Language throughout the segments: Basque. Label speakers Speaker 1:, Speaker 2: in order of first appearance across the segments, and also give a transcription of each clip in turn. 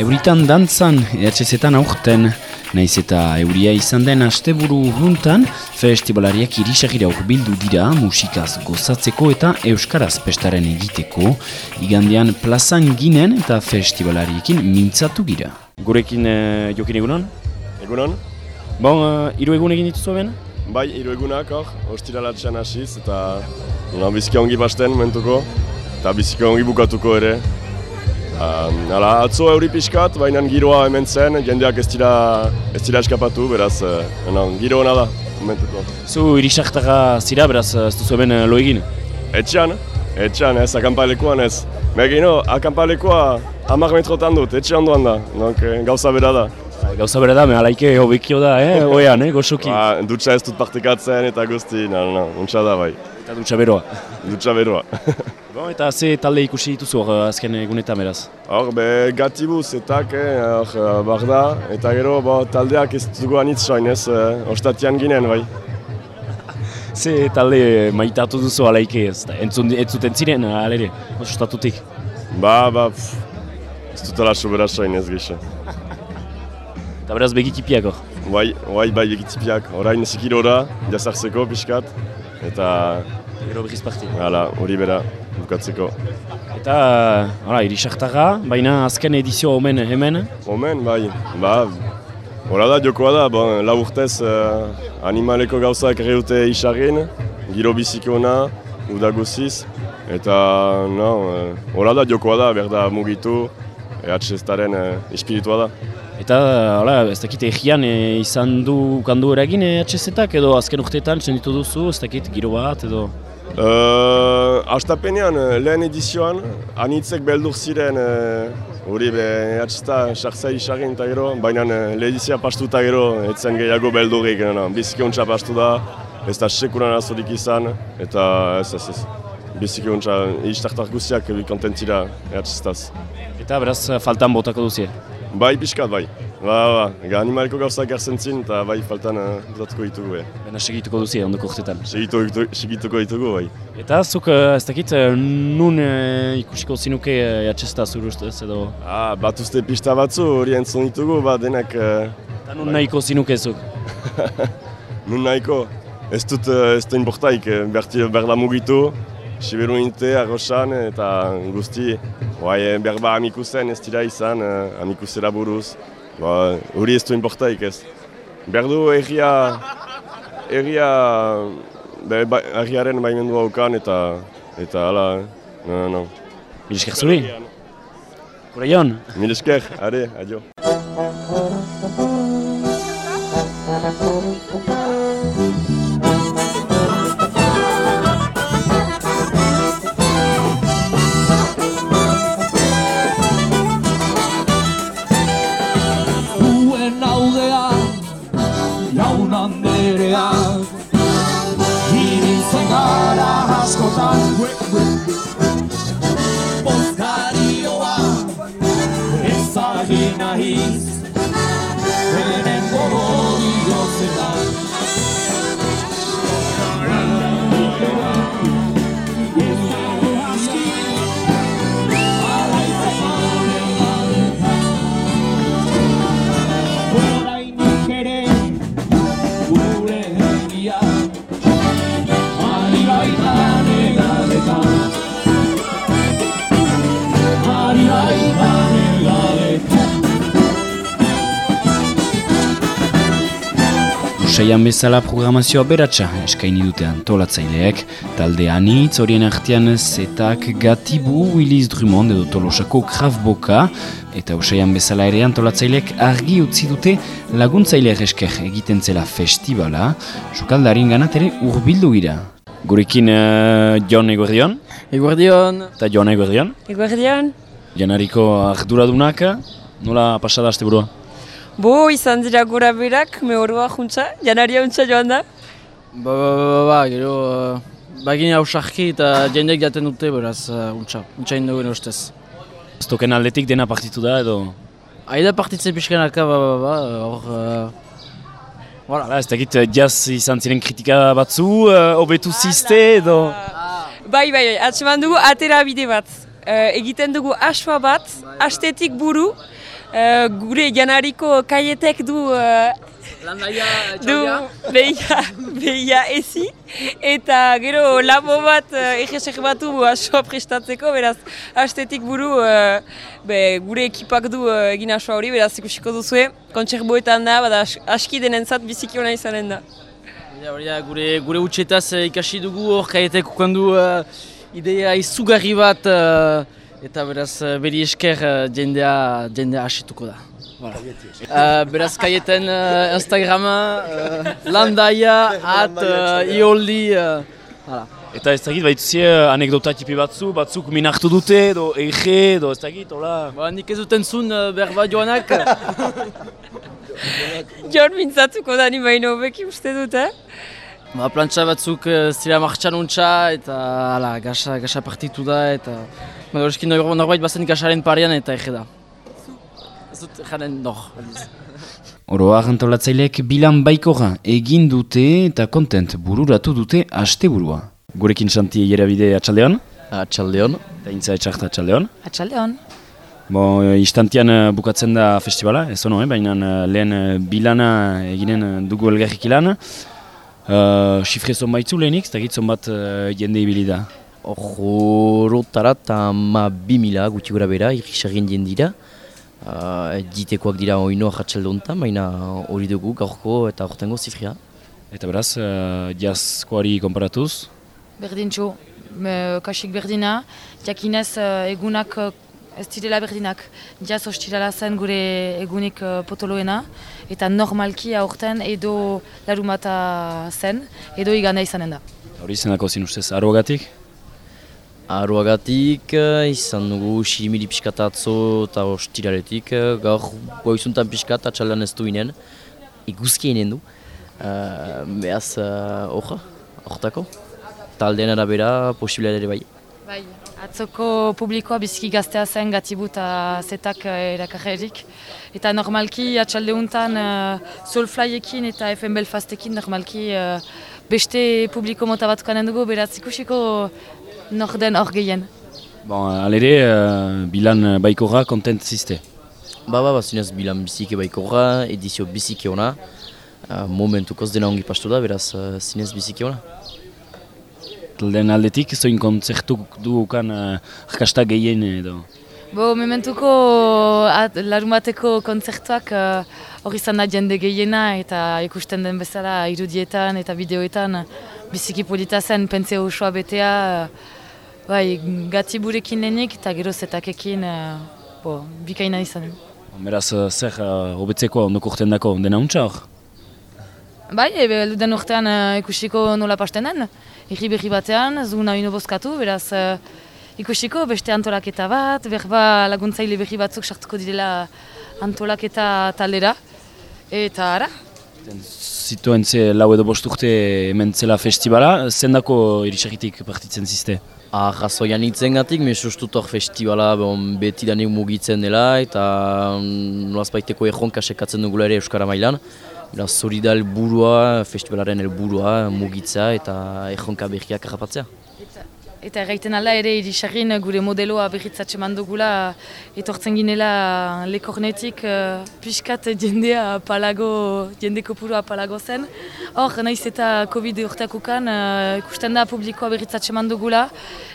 Speaker 1: Euritan dantzan, EHZ-etan aurten, naiz eta euria izan den asteburu juntan, festivalariak irisagira bildu dira musikaz gozatzeko eta euskaraz pestaren egiteko, igandean plazan ginen eta festivalariekin mintzatu gira. Gurekin uh, jokin egunon?
Speaker 2: Egunon?
Speaker 1: Bon, uh, iru egun egin dituzu ben?
Speaker 2: Bai, iru egunak hor, ostiralatxean hasiz eta no, biziki ongi basten mentuko, eta biziki ongi bukatuko ere. Um, hala, atzo euri pixkat, baina giroa hemen zen, jendeak ez dira, ez dira eskapatu, beraz, uh, no, giro hona da, momentuko.
Speaker 1: Zu irisaktara zira, beraz, ez duzu hemen uh, lo egin?
Speaker 2: Etxean, etxean ez, akampalekuan ez. Megino, akampalekoa hamar metrotan dut, etxe ondoan da, donc, gauza bera da.
Speaker 1: Gauza bera da, alaike hobekio da, eh? oean, eh? goxoki.
Speaker 2: Ba, dutxa ez dut partekatzen eta guzti, no, no, untsa da bai.
Speaker 1: Eta dutxa beroa.
Speaker 2: Dutxa beroa.
Speaker 1: bon, eta ze talde ikusi dituzu hor azken egunetan beraz?
Speaker 2: Hor, be, gatibu zetak, eh, hor, bar da, eta gero bo, taldeak ez dugu anitz soin ez, eh, ostatian ginen bai.
Speaker 1: Ze talde maitatu duzu alaike ez, entzun, entzuten ziren alere, ostatutik?
Speaker 2: Ba, ba, pff, ez dutela sobera soin ez gisa.
Speaker 1: Eta beraz begitipiak hor?
Speaker 2: Bai, bai, bai begitipiak, orain zikirora, jazartzeko pixkat, eta...
Speaker 1: Gero behiz parti.
Speaker 2: Hala, hori bera, bukatzeko.
Speaker 1: Eta, hala, irisartara, baina azken edizio omen hemen?
Speaker 2: Omen, bai, ba, Hora da, jokoa da, bon, lau urtez uh, animaleko gauzak ere dute isarrin, giro biziko ona, udaguziz, eta, no, hora da, jokoa da, berda mugitu, EHZ-taren uh, espiritua da.
Speaker 1: Eta, hala, ez dakit egian e, izan du kandu eragin EHZ-etak edo azken urteetan senditu duzu, ez dakit giro bat edo?
Speaker 2: Uh, Astapenean, lehen edizioan, anitzek beldur ziren hori uh, be EHZ-ta sartzea isarrin eta gero, baina uh, lehedizia pastu eta gero, etzen gehiago beldurik, no, biziki ontsa pastu da, ez da sekuran azorik izan, eta ez ez ez. Biziki ontsa, iztartar guztiak kontentzira EHZ-taz.
Speaker 1: Eta beraz, faltan botako duzie?
Speaker 2: Bai, pixkat, bai. Ba, ba, animaliko gauzak gertzen zin, eta bai, faltan uh, datuko ditugu, bai.
Speaker 1: Baina segituko duzi, ondoko urtetan.
Speaker 2: Segituko, segituko ditugu, bai.
Speaker 1: Eta zuk, uh, ez dakit, nun uh, ikusiko zinuke uh, jatxesta zuru ustez, edo?
Speaker 2: Ah, bat uste pista batzu, hori entzun ditugu, ba, denak... Uh,
Speaker 1: eta nun nahiko zinuke zuk?
Speaker 2: nun nahiko? Ez dut, ez dut inportaik, berti berda mugitu, Siberu inte, arroxan, eta guzti, bai, berba amikusen ez dira izan, uh, amikusera buruz. Ba, hori ez du inportaik ez. Berdu erria, erria, be, ba, erriaren baimendua ukan eta, eta ala, no, no.
Speaker 1: Mil esker zuri? Gure?
Speaker 2: Mil esker, are, adio.
Speaker 3: breeze. And women.
Speaker 1: Usaian bezala programazioa beratxa eskaini dute antolatzaileek, talde anitz horien artean zetak Gatibu, Willis Drummond edo Tolosako Krafboka, eta usaian bezala ere antolatzaileek argi utzi dute laguntzaile esker egiten zela festivala, sukaldarin ganat ere urbildu gira. Gurekin uh, Jon Eguerdion,
Speaker 4: Eguardion,
Speaker 1: eta Jon Eguerdion,
Speaker 5: Eguerdian.
Speaker 1: janariko arduradunak, nola pasada asteburua?
Speaker 5: Bo, izan dira gora berak, mehorua juntza, janaria juntza joan da.
Speaker 4: ba, ba, ba, ba, ba, gero, uh, bagin hausarki eta jendek jaten dute, beraz, uh, untxa, untxa indogen ustez.
Speaker 1: Stoken aldetik dena partitu da edo...
Speaker 4: Aida partitze pixkanaka, ba, ba, ba, hor, uh,
Speaker 1: Voilà, ez dakit jaz izan ziren kritika batzu, uh, obetu ziste edo...
Speaker 5: Bai, bai, bai, atseman dugu atera bide bat. Eh, egiten dugu asfa bat, astetik buru, eh, gure janariko kaietek du eh,
Speaker 4: Landaia,
Speaker 5: du behia, behia ezi. Eta gero labo bat uh, egesek batu asoa prestatzeko, beraz astetik buru uh, be, gure ekipak du uh, egin asoa hori, beraz ikusiko duzue, kontserboetan da, bada as, aski denentzat biziki hona izanen da.
Speaker 4: Ja, hori da, gure, gure utxetaz ikasi dugu hor kaietek ukandu uh, ideia izugarri bat uh, eta beraz uh, beri esker uh, jendea, jendea asituko da. Voilà. Uh, beraz kaieten uh, Instagrama, uh, landaia, at, uh, ioldi, uh, voilà.
Speaker 1: Eta ez dakit, baituzie anekdota tipi batzu, batzuk minartu dute, edo ege, edo ez dakit, hola.
Speaker 4: Ba, nik ez duten zun uh, berba joanak.
Speaker 5: Jon mintzatuko da ni baino hobeki uste dut, eh?
Speaker 4: Ba, plantxa batzuk uh, zira martxan untxa eta ala, gasa, gasa partitu da eta Horezkin nor, norbait bazen gasaren parean eta ege da. Ez dut jaren nor.
Speaker 1: Oroa antolatzaileek bilan baikora egin dute eta kontent bururatu dute asteburua. Gurekin santi bide atxaldeon,
Speaker 6: Atxaldeon.
Speaker 1: eta intza etxarta atxaldeon.
Speaker 5: Atxaldeon.
Speaker 1: Bo, instantian eh, bukatzen da festivala, ez ono, eh? baina eh, lehen eh, bilana eginen dugu elgarrik ilan. Uh, Sifre zonbaitzu lehenik, ez dakit zonbat uh, jende ibili da.
Speaker 6: Horotara eta ma bi mila gutxi gura bera, irrisarien jendira. Uh, ditekoak dira oino atxalde honetan, baina hori dugu gaurko eta hortengo zifria.
Speaker 1: Eta beraz, uh, jazzkoari konparatuz,
Speaker 7: Berdintxo, kasik berdina, jakinez eh, egunak eh, ez direla berdinak. Jaz ostirala zen gure egunik eh, potoloena, eta normalki aurten edo larumata zen, edo iganda izanen da.
Speaker 1: hori zenako zin ustez, aroagatik?
Speaker 6: Aroagatik eh, izan dugu sirimiri pixkata atzo eta ostiraretik. eh, Gaur goizuntan pixkat atxaldean ez du inen, iguzki inen du. Uh, Beaz, horra, hortako. Taldean arabera, posibilea ere bai.
Speaker 7: Bai. Atzoko publikoa biziki gaztea zen gatibu eta zetak uh, erakarrerik. Eta normalki atxalde honetan uh, Soulflyekin eta FM Belfastekin normalki uh, beste publiko mota bat kanen dugu, beraz ikusiko nor den hor gehien.
Speaker 1: Bon, alere, uh, bilan baikorra kontent ziste.
Speaker 6: Ba, ba, ba, zinez bilan bizike baikorra, edizio bizike ona. Uh, momentukoz dena ongi pastu da, beraz uh, zinez bizike ona.
Speaker 1: Talden aldetik, zoin kontzertu dugukan uh, arkasta gehien edo.
Speaker 7: Bo, mementuko at, larumateko kontzertuak uh, hori izan da jende gehiena eta ikusten den bezala irudietan eta bideoetan biziki polita zen, pentze osoa betea, uh, bai, gatiburekin lehenik eta gero zetakekin uh, bo, bikaina izan.
Speaker 1: Beraz, uh, zer, uh, hobetzeko ondoko urtean dako, dena untsa hor?
Speaker 7: Bai, ebe, luden urtean uh, ikusiko nola pasten den, irri berri batean, ez dugu nahi bozkatu, beraz uh, ikusiko beste antolaketa bat, berba laguntzaile berri batzuk sartuko direla antolaketa taldera, eta ara,
Speaker 1: Zituen ze lau edo bost urte hemen zela festivala, zendako irisakitik partitzen ziste?
Speaker 6: Arrazoian hitzen gatik, me sustut hor festivala bon, beti danik mugitzen dela eta mm, nolazbaiteko erronka sekatzen dugula ere Euskara mailan. Beraz, hori da helburua, festivalaren helburua mugitza eta erronka berriak harrapatzea.
Speaker 7: Eta erraiten ala ere irisarrin gure modeloa berritzatxe mandugula etortzen ginela lekornetik uh, pixkat jendea palago, jende kopurua palago zen. Hor, naiz eta Covid urteak ukan, uh, ikusten da publikoa berritzatxe mandugula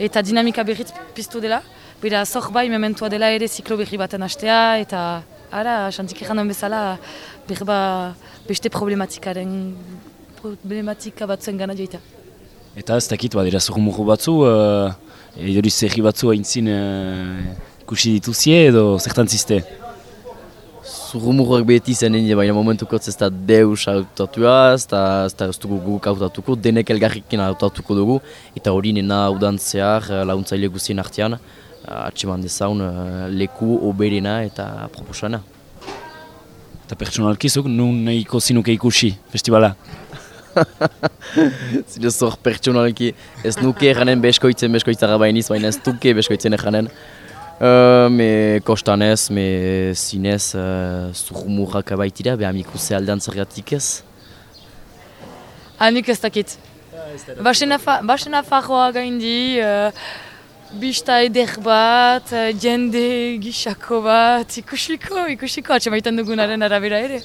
Speaker 7: eta dinamika berritz piztu dela. Bera, zor bai mementua dela ere ziklo berri baten hastea eta ara, xantik erranen bezala berba beste problematikaren problematika batzuen gana joita.
Speaker 1: Eta ez dakit, badira zurrumurru batzu, uh, edori zerri batzu haintzin uh, ikusi dituzie edo zertan ziste?
Speaker 6: Zurrumurrak beti zen nire, baina momentukotz ez da deus hautatua, ez da ez da ez dugu guk hautatuko, denek elgarrikin hautatuko dugu, eta hori nena udan zehar eh, laguntzaile guztien artean, eh, atseman dezaun eh, leku oberena eta proposana.
Speaker 1: Eta pertsonalkizuk, nun nahiko zinuke ikusi festivala?
Speaker 6: Zine zor pertsonalki ez nuke erranen beskoitzen beskoitzara bainiz, baina ez duke beskoitzen erranen. Uh, me kostanez, me zinez, uh, zurrumurrak baitira, behar mikuse aldean zergatik ez.
Speaker 7: Hanik ez dakit. Basen afa- basen afarroa gaindi, uh, bista eder bat, eh, jende gixako bat, ikusiko, ikusiko, atxemaiten dugunaren arabera ere.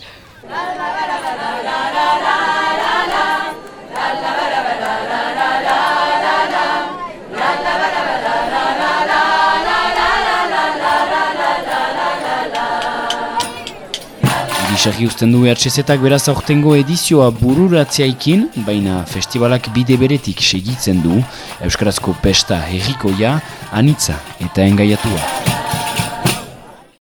Speaker 8: Irisarri usten du EHZ-ak beraz aurtengo edizioa bururatzeaikin, baina festivalak bide beretik segitzen du, Euskarazko pesta herrikoia, anitza eta engaiatua.